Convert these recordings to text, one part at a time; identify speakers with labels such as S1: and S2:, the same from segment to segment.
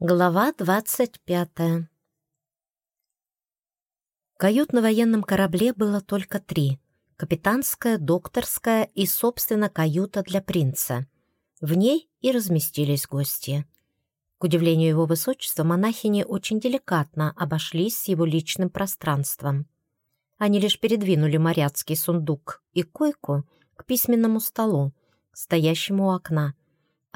S1: Глава двадцать пятая Кают на военном корабле было только три — капитанская, докторская и, собственно, каюта для принца. В ней и разместились гости. К удивлению его высочества, монахини очень деликатно обошлись с его личным пространством. Они лишь передвинули моряцкий сундук и койку к письменному столу, стоящему у окна,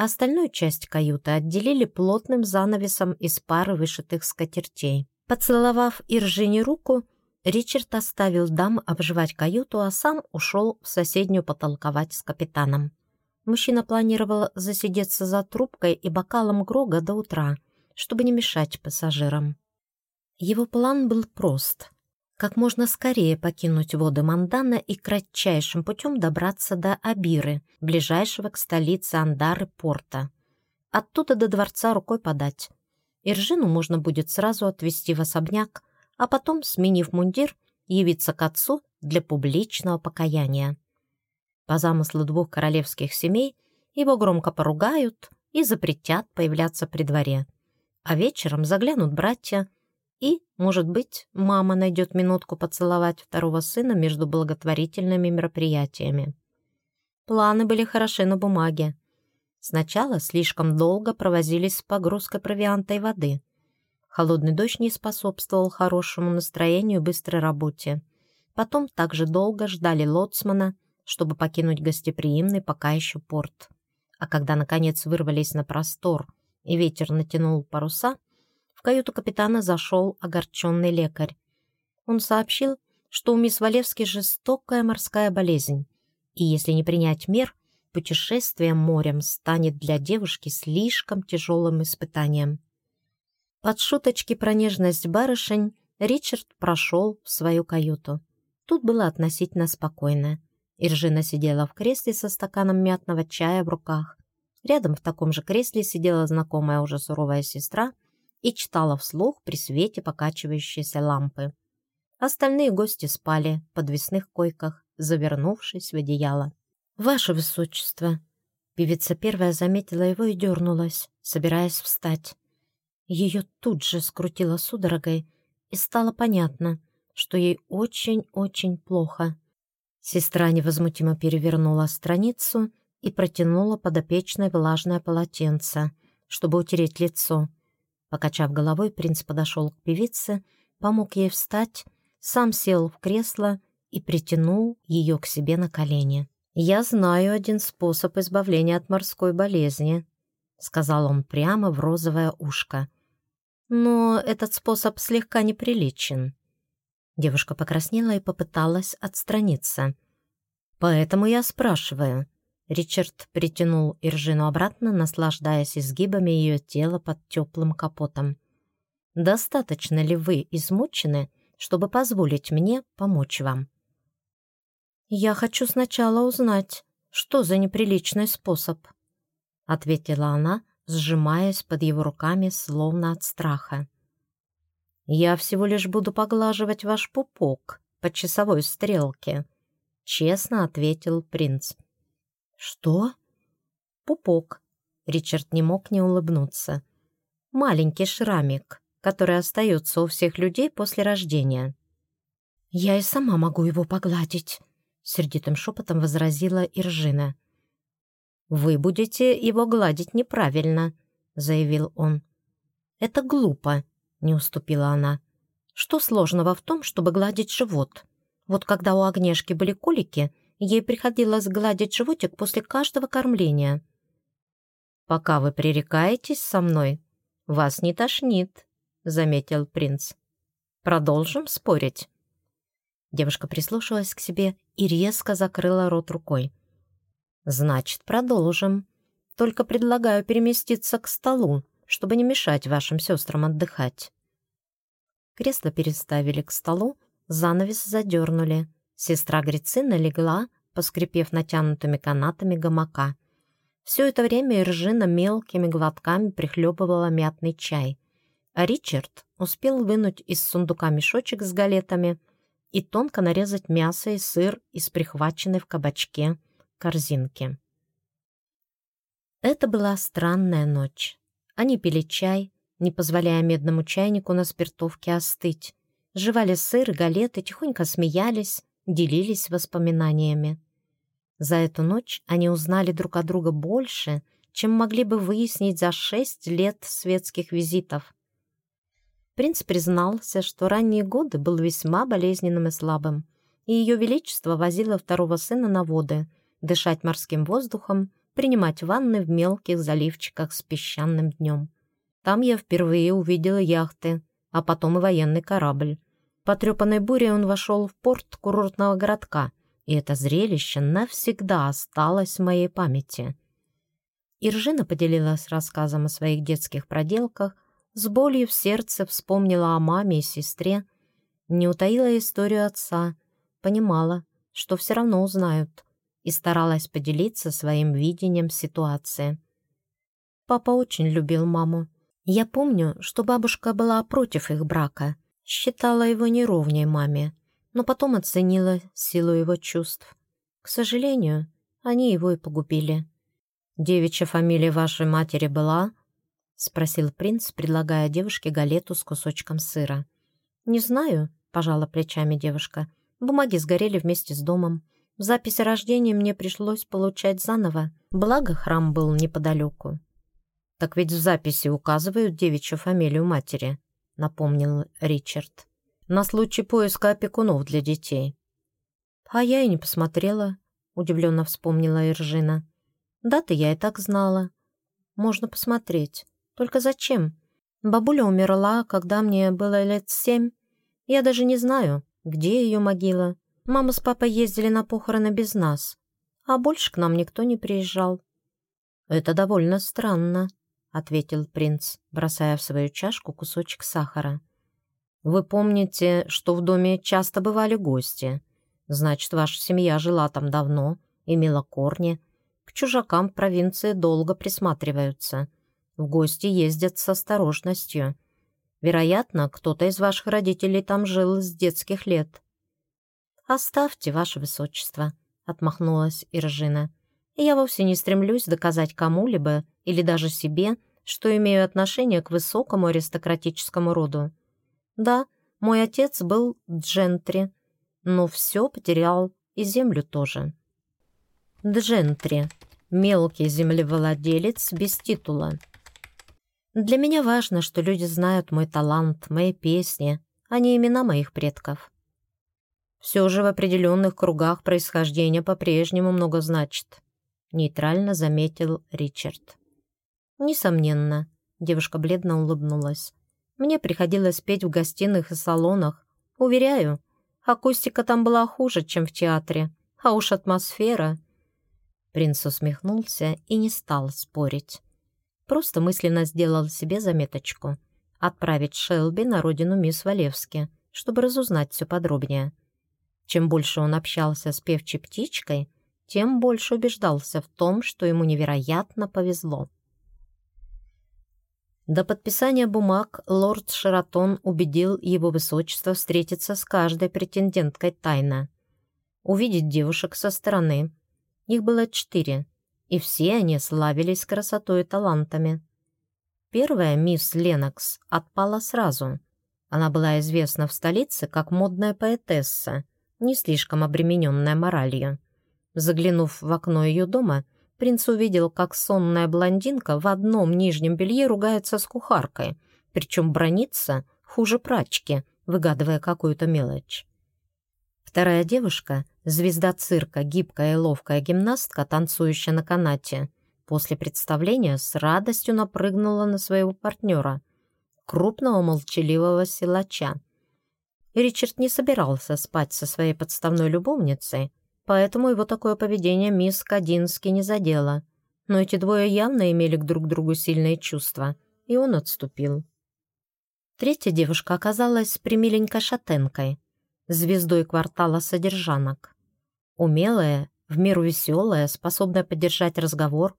S1: остальную часть каюты отделили плотным занавесом из пары вышитых скатертей. Поцеловав Иржине руку, Ричард оставил дам обживать каюту, а сам ушел в соседнюю потолковать с капитаном. Мужчина планировал засидеться за трубкой и бокалом Грога до утра, чтобы не мешать пассажирам. Его план был прост как можно скорее покинуть воды Мандана и кратчайшим путем добраться до Абиры, ближайшего к столице Андары порта. Оттуда до дворца рукой подать. Иржину можно будет сразу отвезти в особняк, а потом, сменив мундир, явиться к отцу для публичного покаяния. По замыслу двух королевских семей его громко поругают и запретят появляться при дворе. А вечером заглянут братья – и, может быть, мама найдет минутку поцеловать второго сына между благотворительными мероприятиями. Планы были хороши на бумаге. Сначала слишком долго провозились с погрузкой провианта и воды. Холодный дождь не способствовал хорошему настроению и быстрой работе. Потом также долго ждали лоцмана, чтобы покинуть гостеприимный пока еще порт. А когда, наконец, вырвались на простор и ветер натянул паруса — в каюту капитана зашел огорченный лекарь. Он сообщил, что у мисс Валевски жестокая морская болезнь, и если не принять мер, путешествие морем станет для девушки слишком тяжелым испытанием. Под шуточки про нежность барышень Ричард прошел в свою каюту. Тут было относительно спокойно. Иржина сидела в кресле со стаканом мятного чая в руках. Рядом в таком же кресле сидела знакомая уже суровая сестра и читала вслух при свете покачивающейся лампы. Остальные гости спали в подвесных койках, завернувшись в одеяло. «Ваше Высочество!» Певица первая заметила его и дернулась, собираясь встать. Ее тут же скрутило судорогой, и стало понятно, что ей очень-очень плохо. Сестра невозмутимо перевернула страницу и протянула подопечное влажное полотенце, чтобы утереть лицо — Покачав головой, принц подошел к певице, помог ей встать, сам сел в кресло и притянул ее к себе на колени. «Я знаю один способ избавления от морской болезни», — сказал он прямо в розовое ушко. «Но этот способ слегка неприличен». Девушка покраснела и попыталась отстраниться. «Поэтому я спрашиваю, Ричард притянул Иржину обратно, наслаждаясь изгибами ее тела под теплым капотом. «Достаточно ли вы измучены, чтобы позволить мне помочь вам?» «Я хочу сначала узнать, что за неприличный способ», — ответила она, сжимаясь под его руками, словно от страха. «Я всего лишь буду поглаживать ваш пупок по часовой стрелке», — честно ответил принц. «Что?» «Пупок». Ричард не мог не улыбнуться. «Маленький шрамик, который остается у всех людей после рождения». «Я и сама могу его погладить», — сердитым шепотом возразила Иржина. «Вы будете его гладить неправильно», — заявил он. «Это глупо», — не уступила она. «Что сложного в том, чтобы гладить живот? Вот когда у Агнешки были колики, Ей приходилось гладить животик после каждого кормления. «Пока вы пререкаетесь со мной, вас не тошнит», — заметил принц. «Продолжим спорить?» Девушка прислушалась к себе и резко закрыла рот рукой. «Значит, продолжим. Только предлагаю переместиться к столу, чтобы не мешать вашим сестрам отдыхать». Кресло переставили к столу, занавес задернули. Сестра Грицина легла, поскрипев натянутыми канатами гамака. Все это время Иржина мелкими глотками прихлебывала мятный чай, а Ричард успел вынуть из сундука мешочек с галетами и тонко нарезать мясо и сыр из прихваченной в кабачке корзинки. Это была странная ночь. Они пили чай, не позволяя медному чайнику на спиртовке остыть. Жевали сыр и галеты, тихонько смеялись, делились воспоминаниями. За эту ночь они узнали друг о друга больше, чем могли бы выяснить за шесть лет светских визитов. Принц признался, что ранние годы был весьма болезненным и слабым, и Ее Величество возило второго сына на воды, дышать морским воздухом, принимать ванны в мелких заливчиках с песчаным днем. Там я впервые увидела яхты, а потом и военный корабль. Потрепанной бурей он вошел в порт курортного городка, и это зрелище навсегда осталось в моей памяти. Иржина поделилась рассказом о своих детских проделках, с болью в сердце вспомнила о маме и сестре, не утаила историю отца, понимала, что все равно узнают, и старалась поделиться своим видением ситуации. Папа очень любил маму. Я помню, что бабушка была против их брака, считала его неровней маме, но потом оценила силу его чувств. К сожалению, они его и погубили. «Девичья фамилия вашей матери была?» — спросил принц, предлагая девушке галету с кусочком сыра. «Не знаю», — пожала плечами девушка. «Бумаги сгорели вместе с домом. Запись о рождении мне пришлось получать заново, благо храм был неподалеку». «Так ведь в записи указывают девичью фамилию матери», — напомнил Ричард. «На случай поиска опекунов для детей». «А я и не посмотрела», — удивленно вспомнила Иржина. «Да-то я и так знала. Можно посмотреть. Только зачем? Бабуля умерла, когда мне было лет семь. Я даже не знаю, где ее могила. Мама с папой ездили на похороны без нас, а больше к нам никто не приезжал». «Это довольно странно», — ответил принц, бросая в свою чашку кусочек сахара. «Вы помните, что в доме часто бывали гости. Значит, ваша семья жила там давно, имела корни. К чужакам провинции долго присматриваются. В гости ездят с осторожностью. Вероятно, кто-то из ваших родителей там жил с детских лет». «Оставьте, ваше высочество», — отмахнулась Иржина. «Я вовсе не стремлюсь доказать кому-либо, или даже себе, что имею отношение к высокому аристократическому роду. Да, мой отец был джентри, но все потерял и землю тоже. Джентри – мелкий землевладелец без титула. Для меня важно, что люди знают мой талант, мои песни, а не имена моих предков. Все же в определенных кругах происхождения по-прежнему много значит, нейтрально заметил Ричард. «Несомненно», — девушка бледно улыбнулась. «Мне приходилось петь в гостиных и салонах. Уверяю, акустика там была хуже, чем в театре, а уж атмосфера...» Принц усмехнулся и не стал спорить. Просто мысленно сделал себе заметочку. Отправить Шелби на родину мисс Валевски, чтобы разузнать все подробнее. Чем больше он общался с певчей птичкой, тем больше убеждался в том, что ему невероятно повезло. До подписания бумаг лорд Шератон убедил его высочество встретиться с каждой претенденткой тайно. Увидеть девушек со стороны. Их было четыре, и все они славились красотой и талантами. Первая, мисс Ленокс, отпала сразу. Она была известна в столице как модная поэтесса, не слишком обремененная моралью. Заглянув в окно ее дома, принц увидел, как сонная блондинка в одном нижнем белье ругается с кухаркой, причем бронится хуже прачки, выгадывая какую-то мелочь. Вторая девушка, звезда цирка, гибкая и ловкая гимнастка, танцующая на канате, после представления с радостью напрыгнула на своего партнера, крупного молчаливого силача. Ричард не собирался спать со своей подставной любовницей, поэтому его такое поведение мисс Кадински не задело. Но эти двое явно имели к друг другу сильные чувства, и он отступил. Третья девушка оказалась примиленькой шатенкой, звездой квартала содержанок. Умелая, в меру веселая, способная поддержать разговор,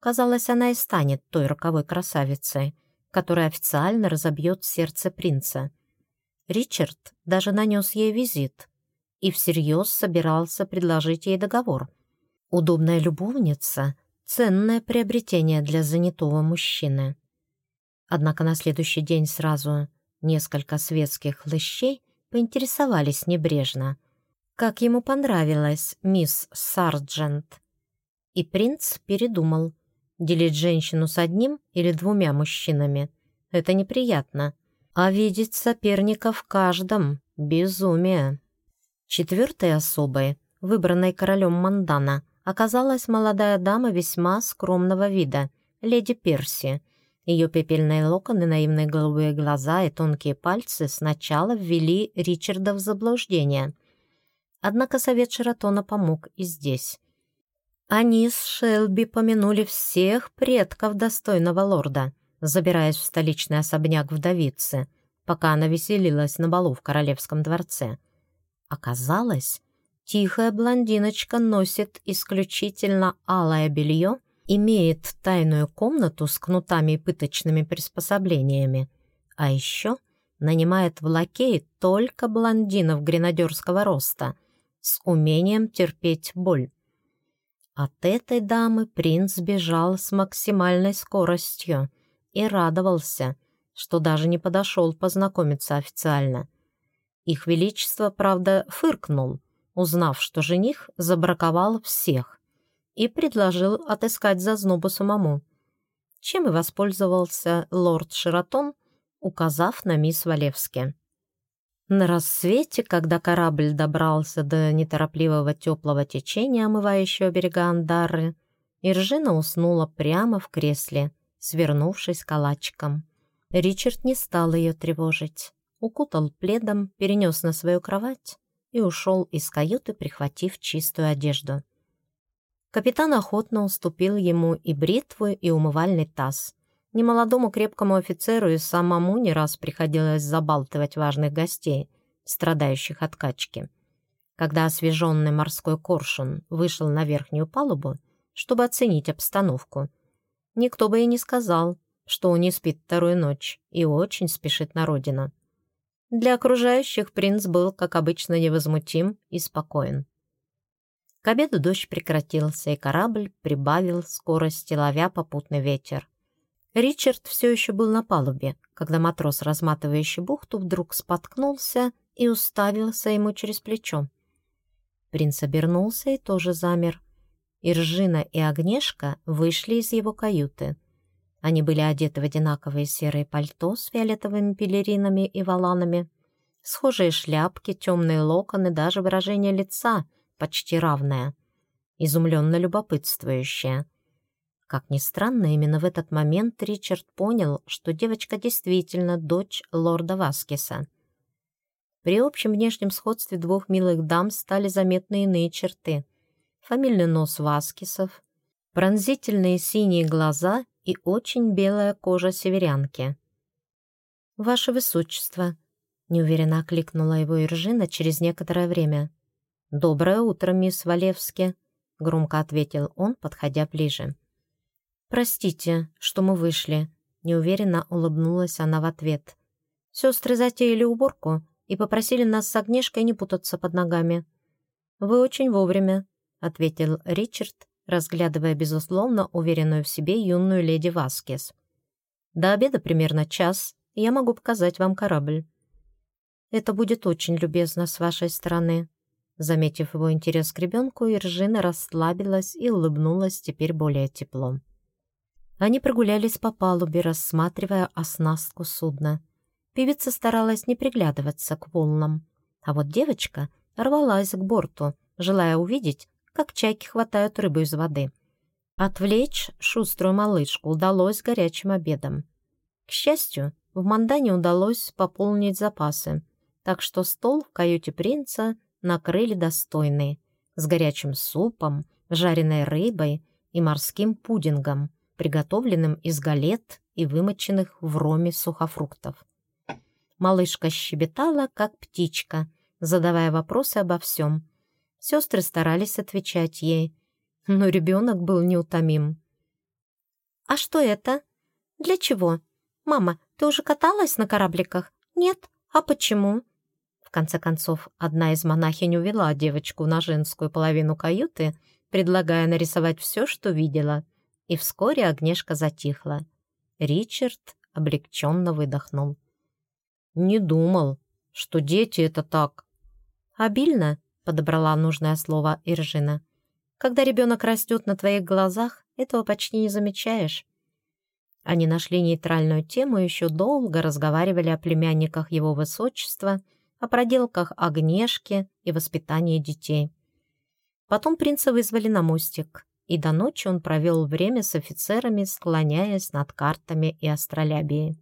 S1: казалось, она и станет той роковой красавицей, которая официально разобьет сердце принца. Ричард даже нанес ей визит, и всерьез собирался предложить ей договор. Удобная любовница — ценное приобретение для занятого мужчины. Однако на следующий день сразу несколько светских хлыщей поинтересовались небрежно, как ему понравилась мисс Сарджент. И принц передумал. Делить женщину с одним или двумя мужчинами — это неприятно. А видеть соперника в каждом — безумие. Четвертой особой, выбранной королем Мандана, оказалась молодая дама весьма скромного вида, леди Перси. Ее пепельные локоны, наивные голубые глаза и тонкие пальцы сначала ввели Ричарда в заблуждение. Однако совет Шератона помог и здесь. Они с Шелби помянули всех предков достойного лорда, забираясь в столичный особняк вдовицы, пока она веселилась на балу в королевском дворце. Оказалось, тихая блондиночка носит исключительно алое белье, имеет тайную комнату с кнутами и пыточными приспособлениями, а еще нанимает в лакеи только блондинов гренадерского роста с умением терпеть боль. От этой дамы принц бежал с максимальной скоростью и радовался, что даже не подошел познакомиться официально. Их Величество, правда, фыркнул, узнав, что жених забраковал всех, и предложил отыскать зазнобу самому, чем и воспользовался лорд Шератон, указав на мисс Валевски. На рассвете, когда корабль добрался до неторопливого теплого течения, омывающего берега Андары, Иржина уснула прямо в кресле, свернувшись калачиком. Ричард не стал ее тревожить. Укутал пледом, перенес на свою кровать и ушел из каюты, прихватив чистую одежду. Капитан охотно уступил ему и бритву, и умывальный таз. Немолодому крепкому офицеру и самому не раз приходилось забалтывать важных гостей, страдающих от качки. Когда освеженный морской коршун вышел на верхнюю палубу, чтобы оценить обстановку, никто бы и не сказал, что он не спит вторую ночь и очень спешит на родину. Для окружающих принц был, как обычно, невозмутим и спокоен. К обеду дождь прекратился, и корабль прибавил скорости, ловя попутный ветер. Ричард все еще был на палубе, когда матрос, разматывающий бухту, вдруг споткнулся и уставился ему через плечо. Принц обернулся и тоже замер. Иржина и Огнешка вышли из его каюты. Они были одеты в одинаковые серые пальто с фиолетовыми пелеринами и валанами, схожие шляпки, темные локоны, даже выражение лица почти равное, изумленно любопытствующее — как ни странно, именно в этот момент Ричард понял, что девочка действительно дочь лорда Васкиса. При общем внешнем сходстве двух милых дам стали заметны иные черты. Фамильный нос Васкисов, пронзительные синие глаза и очень белая кожа северянки. «Ваше Высочество», — неуверенно окликнула его Иржина через некоторое время. «Доброе утро, мисс Валевски», — громко ответил он, подходя ближе. «Простите, что мы вышли», — неуверенно улыбнулась она в ответ. «Сестры затеяли уборку и попросили нас с Агнешкой не путаться под ногами». «Вы очень вовремя», — ответил Ричард, разглядывая, безусловно, уверенную в себе юную леди Васкес. «До обеда примерно час, и я могу показать вам корабль». «Это будет очень любезно с вашей стороны». Заметив его интерес к ребенку, Иржина расслабилась и улыбнулась теперь более тепло. Они прогулялись по палубе, рассматривая оснастку судна. Певица старалась не приглядываться к волнам, а вот девочка рвалась к борту, желая увидеть, как чайки хватают рыбу из воды. Отвлечь шуструю малышку удалось горячим обедом. К счастью, в Мандане удалось пополнить запасы, так что стол в каюте принца накрыли достойный, с горячим супом, жареной рыбой и морским пудингом – приготовленным из галет и вымоченных в роме сухофруктов. Малышка щебетала, как птичка, задавая вопросы обо всем. Сестры старались отвечать ей, но ребенок был неутомим. «А что это? Для чего? Мама, ты уже каталась на корабликах? Нет? А почему?» В конце концов, одна из монахинь увела девочку на женскую половину каюты, предлагая нарисовать все, что видела — и вскоре огнешка затихла. Ричард облегченно выдохнул. «Не думал, что дети — это так». «Обильно?» — подобрала нужное слово Иржина. «Когда ребенок растет на твоих глазах, этого почти не замечаешь». Они нашли нейтральную тему и еще долго разговаривали о племянниках его высочества, о проделках Огнешки и воспитании детей. Потом принца вызвали на мостик, и до ночи он провел время с офицерами, склоняясь над картами и астролябией.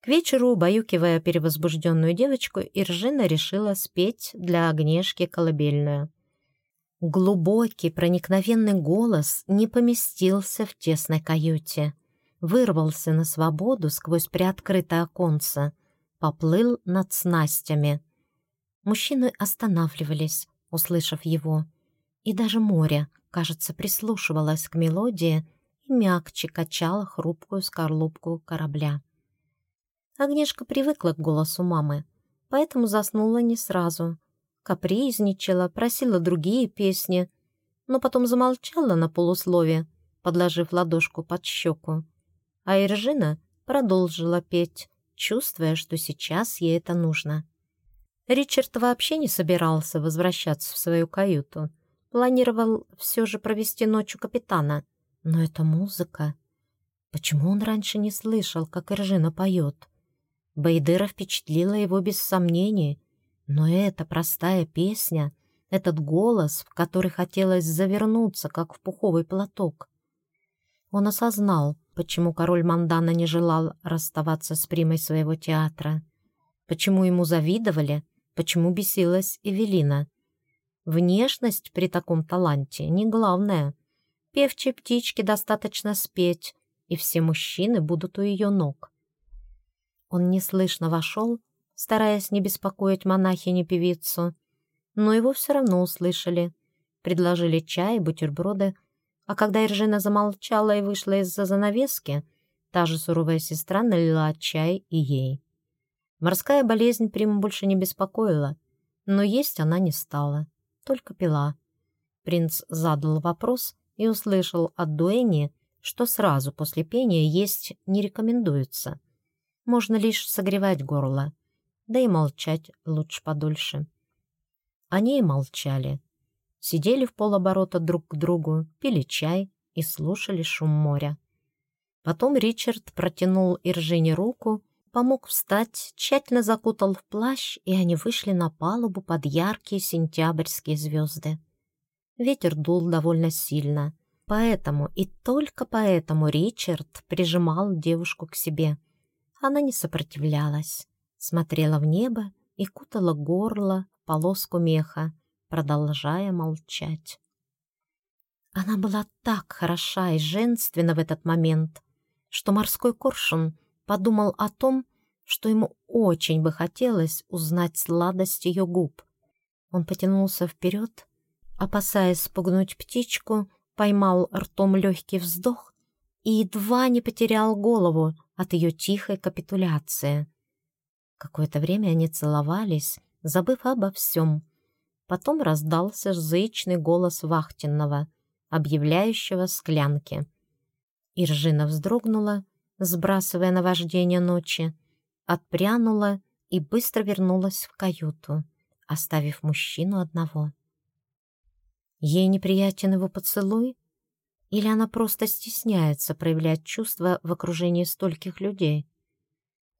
S1: К вечеру, убаюкивая перевозбужденную девочку, Иржина решила спеть для Огнешки колыбельную. Глубокий, проникновенный голос не поместился в тесной каюте. Вырвался на свободу сквозь приоткрытое оконце, поплыл над снастями. Мужчины останавливались, услышав его, и даже море, кажется, прислушивалось к мелодии и мягче качало хрупкую скорлупку корабля. Агнешка привыкла к голосу мамы, поэтому заснула не сразу. Капризничала, просила другие песни, но потом замолчала на полуслове, подложив ладошку под щеку. А Иржина продолжила петь, чувствуя, что сейчас ей это нужно. Ричард вообще не собирался возвращаться в свою каюту. Планировал все же провести ночь у капитана. Но это музыка. Почему он раньше не слышал, как Иржина поет? Бейдера впечатлила его без сомнений, но эта простая песня, этот голос, в который хотелось завернуться, как в пуховый платок. Он осознал, почему король Мандана не желал расставаться с примой своего театра, почему ему завидовали, почему бесилась Эвелина. Внешность при таком таланте не главное. Певчей птичке достаточно спеть, и все мужчины будут у ее ног. Он неслышно вошел, стараясь не беспокоить монахини-певицу, но его все равно услышали. Предложили чай и бутерброды, а когда Иржина замолчала и вышла из-за занавески, та же суровая сестра налила чай и ей. Морская болезнь Приму больше не беспокоила, но есть она не стала, только пила. Принц задал вопрос и услышал от Дуэни, что сразу после пения есть не рекомендуется — можно лишь согревать горло, да и молчать лучше подольше. Они и молчали. Сидели в полоборота друг к другу, пили чай и слушали шум моря. Потом Ричард протянул Иржине руку, помог встать, тщательно закутал в плащ, и они вышли на палубу под яркие сентябрьские звезды. Ветер дул довольно сильно, поэтому и только поэтому Ричард прижимал девушку к себе — она не сопротивлялась, смотрела в небо и кутала горло полоску меха, продолжая молчать. Она была так хороша и женственна в этот момент, что морской коршун подумал о том, что ему очень бы хотелось узнать сладость ее губ. Он потянулся вперед, опасаясь спугнуть птичку, поймал ртом легкий вздох и едва не потерял голову от ее тихой капитуляции. Какое-то время они целовались, забыв обо всем. Потом раздался зычный голос вахтенного, объявляющего склянки. Иржина вздрогнула, сбрасывая наваждение ночи, отпрянула и быстро вернулась в каюту, оставив мужчину одного. Ей неприятен его поцелуй? Или она просто стесняется проявлять чувства в окружении стольких людей?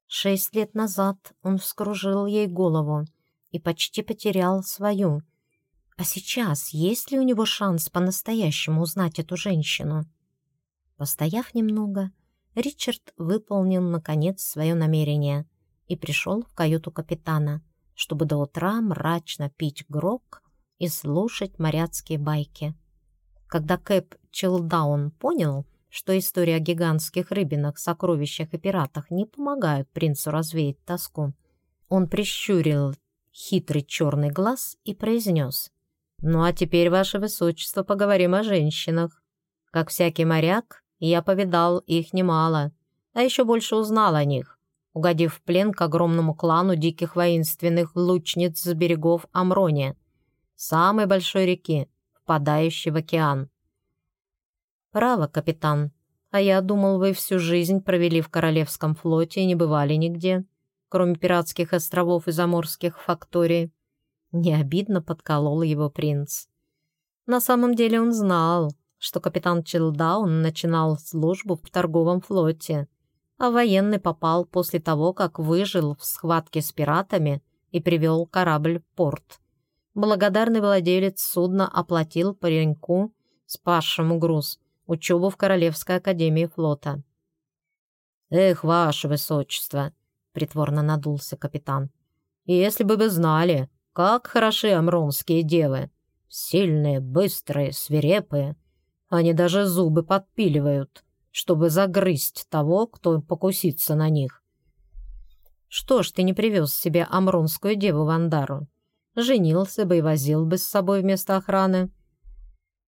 S1: Шесть лет назад он вскружил ей голову и почти потерял свою. А сейчас есть ли у него шанс по-настоящему узнать эту женщину? Постояв немного, Ричард выполнил, наконец, свое намерение и пришел в каюту капитана, чтобы до утра мрачно пить грок и слушать моряцкие байки. Когда Кэп Челдаун понял, что история о гигантских рыбинах, сокровищах и пиратах не помогают принцу развеять тоску, он прищурил хитрый черный глаз и произнес «Ну а теперь, ваше высочество, поговорим о женщинах. Как всякий моряк, я повидал их немало, а еще больше узнал о них, угодив в плен к огромному клану диких воинственных лучниц с берегов Амрони, самой большой реки, впадающий в океан. «Право, капитан», А я думал, вы всю жизнь провели в Королевском флоте и не бывали нигде, кроме пиратских островов и заморских факторий. Не обидно подколол его принц. На самом деле он знал, что капитан Чилдаун начинал службу в торговом флоте, а военный попал после того, как выжил в схватке с пиратами и привел корабль в порт. Благодарный владелец судна оплатил пареньку, спасшему груз, учебу в Королевской академии флота. «Эх, ваше высочество!» — притворно надулся капитан. «Если бы вы знали, как хороши амронские девы! Сильные, быстрые, свирепые. Они даже зубы подпиливают, чтобы загрызть того, кто покусится на них. Что ж ты не привез себе амронскую деву в Андару? Женился бы и возил бы с собой вместо охраны.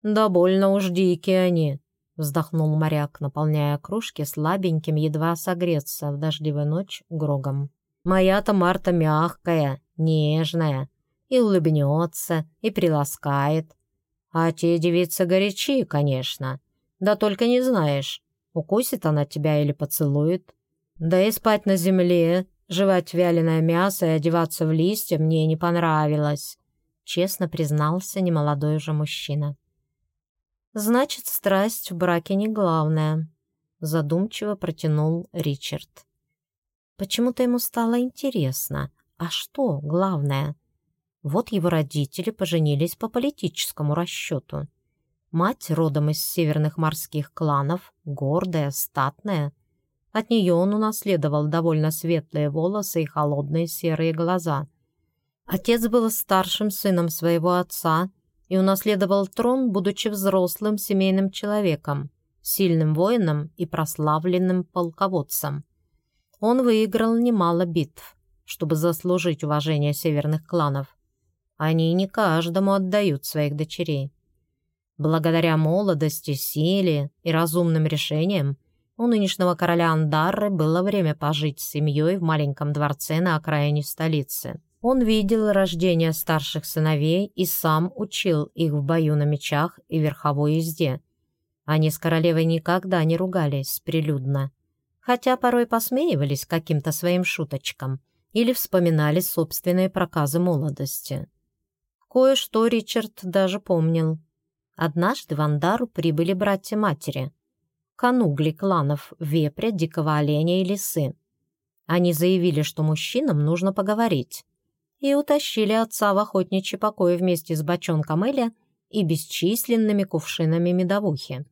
S1: Да больно уж дикие они, вздохнул моряк, наполняя кружки слабеньким, едва согреться в дождливую ночь грогом. Моя-то Марта мягкая, нежная, и улыбнется, и приласкает. А те девицы горячи, конечно. Да только не знаешь, укусит она тебя или поцелует. Да и спать на земле, жевать вяленое мясо и одеваться в листья мне не понравилось», честно признался немолодой уже мужчина. «Значит, страсть в браке не главное», задумчиво протянул Ричард. Почему-то ему стало интересно, а что главное? Вот его родители поженились по политическому расчету. Мать родом из северных морских кланов, гордая, статная. От нее он унаследовал довольно светлые волосы и холодные серые глаза. Отец был старшим сыном своего отца и унаследовал трон, будучи взрослым семейным человеком, сильным воином и прославленным полководцем. Он выиграл немало битв, чтобы заслужить уважение северных кланов. Они не каждому отдают своих дочерей. Благодаря молодости, силе и разумным решениям у нынешнего короля Андарры было время пожить с семьей в маленьком дворце на окраине столицы. Он видел рождение старших сыновей и сам учил их в бою на мечах и верховой езде. Они с королевой никогда не ругались прилюдно, хотя порой посмеивались каким-то своим шуточкам или вспоминали собственные проказы молодости. Кое-что Ричард даже помнил. Однажды в Андару прибыли братья-матери. Канугли кланов вепря, дикого оленя и лисы. Они заявили, что мужчинам нужно поговорить. И утащили отца в охотничий покой вместе с бочонком Эля и бесчисленными кувшинами медовухи.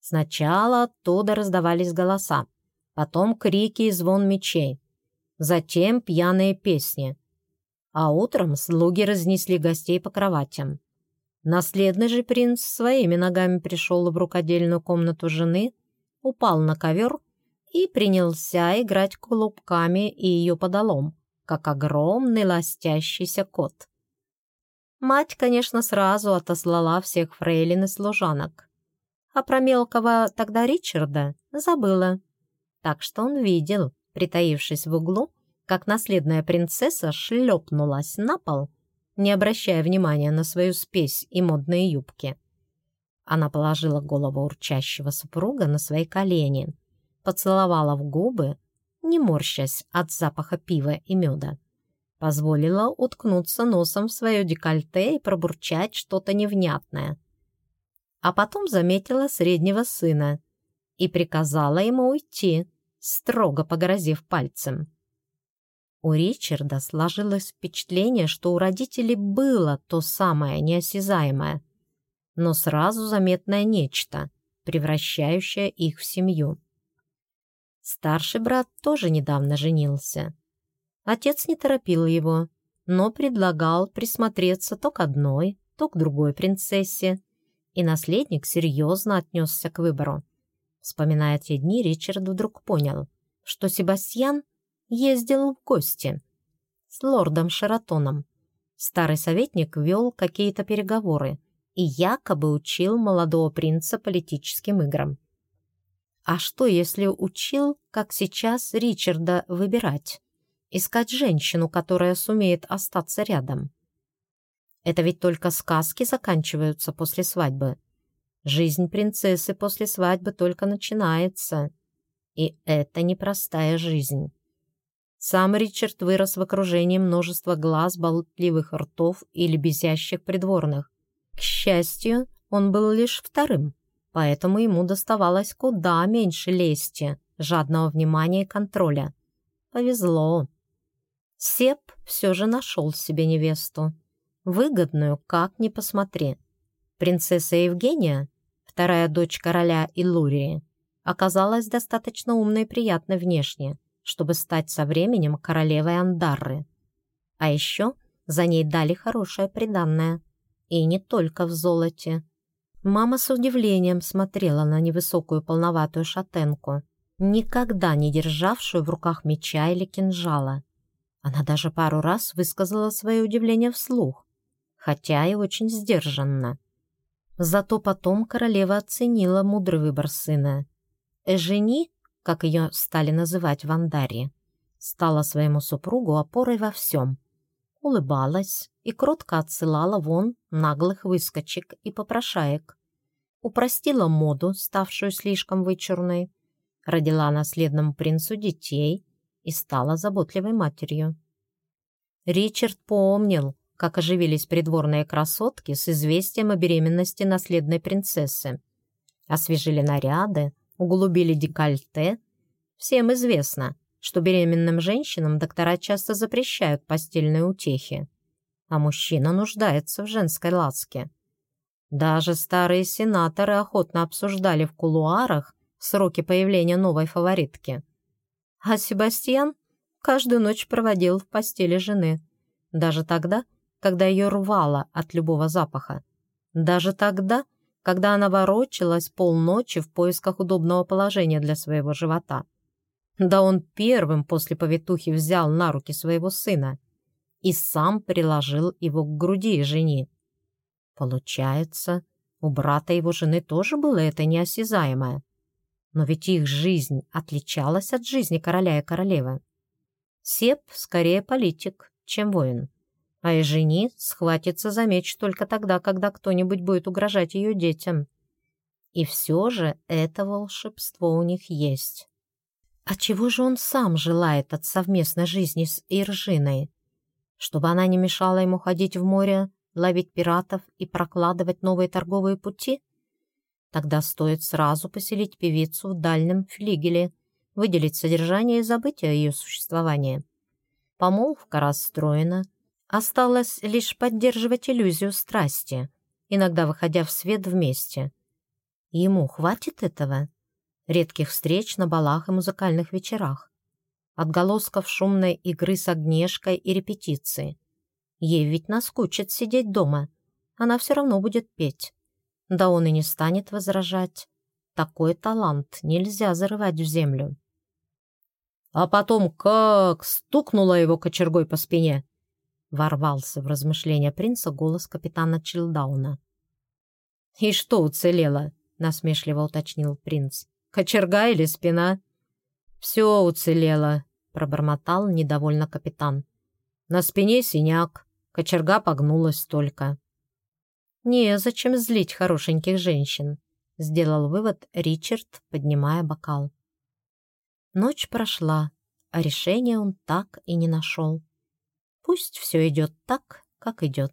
S1: Сначала оттуда раздавались голоса, потом крики и звон мечей, затем пьяные песни — а утром слуги разнесли гостей по кроватям. Наследный же принц своими ногами пришел в рукодельную комнату жены, упал на ковер и принялся играть клубками и ее подолом, как огромный ластящийся кот. Мать, конечно, сразу отослала всех фрейлин и служанок, а про мелкого тогда Ричарда забыла. Так что он видел, притаившись в углу, как наследная принцесса шлепнулась на пол, не обращая внимания на свою спесь и модные юбки. Она положила голову урчащего супруга на свои колени, поцеловала в губы, не морщась от запаха пива и меда. Позволила уткнуться носом в свое декольте и пробурчать что-то невнятное. А потом заметила среднего сына и приказала ему уйти, строго погрозив пальцем. У Ричарда сложилось впечатление, что у родителей было то самое неосязаемое, но сразу заметное нечто, превращающее их в семью. Старший брат тоже недавно женился. Отец не торопил его, но предлагал присмотреться то к одной, то к другой принцессе, и наследник серьезно отнесся к выбору. Вспоминая те дни, Ричард вдруг понял, что Себастьян ездил в гости с лордом Шератоном. Старый советник вел какие-то переговоры и якобы учил молодого принца политическим играм. А что, если учил, как сейчас Ричарда выбирать? Искать женщину, которая сумеет остаться рядом? Это ведь только сказки заканчиваются после свадьбы. Жизнь принцессы после свадьбы только начинается. И это непростая жизнь. Сам Ричард вырос в окружении множества глаз, болтливых ртов и лебезящих придворных. К счастью, он был лишь вторым, поэтому ему доставалось куда меньше лести, жадного внимания и контроля. Повезло. Сеп все же нашел себе невесту. Выгодную, как ни посмотри. Принцесса Евгения, вторая дочь короля Иллурии, оказалась достаточно умной и приятной внешне, чтобы стать со временем королевой Андарры. А еще за ней дали хорошее приданное. И не только в золоте. Мама с удивлением смотрела на невысокую полноватую шатенку, никогда не державшую в руках меча или кинжала. Она даже пару раз высказала свое удивление вслух, хотя и очень сдержанно. Зато потом королева оценила мудрый выбор сына. Эжени, как ее стали называть в Андаре, стала своему супругу опорой во всем. Улыбалась и кротко отсылала вон наглых выскочек и попрошаек. Упростила моду, ставшую слишком вычурной, родила наследному принцу детей и стала заботливой матерью. Ричард помнил, как оживились придворные красотки с известием о беременности наследной принцессы. Освежили наряды, углубили декольте. Всем известно, что беременным женщинам доктора часто запрещают постельные утехи, а мужчина нуждается в женской ласке. Даже старые сенаторы охотно обсуждали в кулуарах сроки появления новой фаворитки. А Себастьян каждую ночь проводил в постели жены. Даже тогда, когда ее рвало от любого запаха. Даже тогда, когда она ворочалась полночи в поисках удобного положения для своего живота. Да он первым после повитухи взял на руки своего сына и сам приложил его к груди жени. Получается, у брата его жены тоже было это неосязаемое. Но ведь их жизнь отличалась от жизни короля и королевы. Сеп скорее политик, чем воин. А и жени схватится за меч только тогда, когда кто-нибудь будет угрожать ее детям. И все же это волшебство у них есть. А чего же он сам желает от совместной жизни с Иржиной? Чтобы она не мешала ему ходить в море, ловить пиратов и прокладывать новые торговые пути? Тогда стоит сразу поселить певицу в дальнем флигеле, выделить содержание и забыть о ее существовании. Помолвка расстроена. Осталось лишь поддерживать иллюзию страсти, иногда выходя в свет вместе. Ему хватит этого? Редких встреч на балах и музыкальных вечерах. Отголосков шумной игры с огнешкой и репетиции. Ей ведь наскучит сидеть дома. Она все равно будет петь. Да он и не станет возражать. Такой талант нельзя зарывать в землю. А потом как стукнула его кочергой по спине. Ворвался в размышления принца голос капитана Чилдауна. «И что уцелело?» — насмешливо уточнил принц. «Кочерга или спина?» «Все уцелело», — пробормотал недовольно капитан. «На спине синяк, кочерга погнулась только». «Незачем злить хорошеньких женщин», — сделал вывод Ричард, поднимая бокал. Ночь прошла, а решения он так и не нашел. Пусть все идет так, как идет.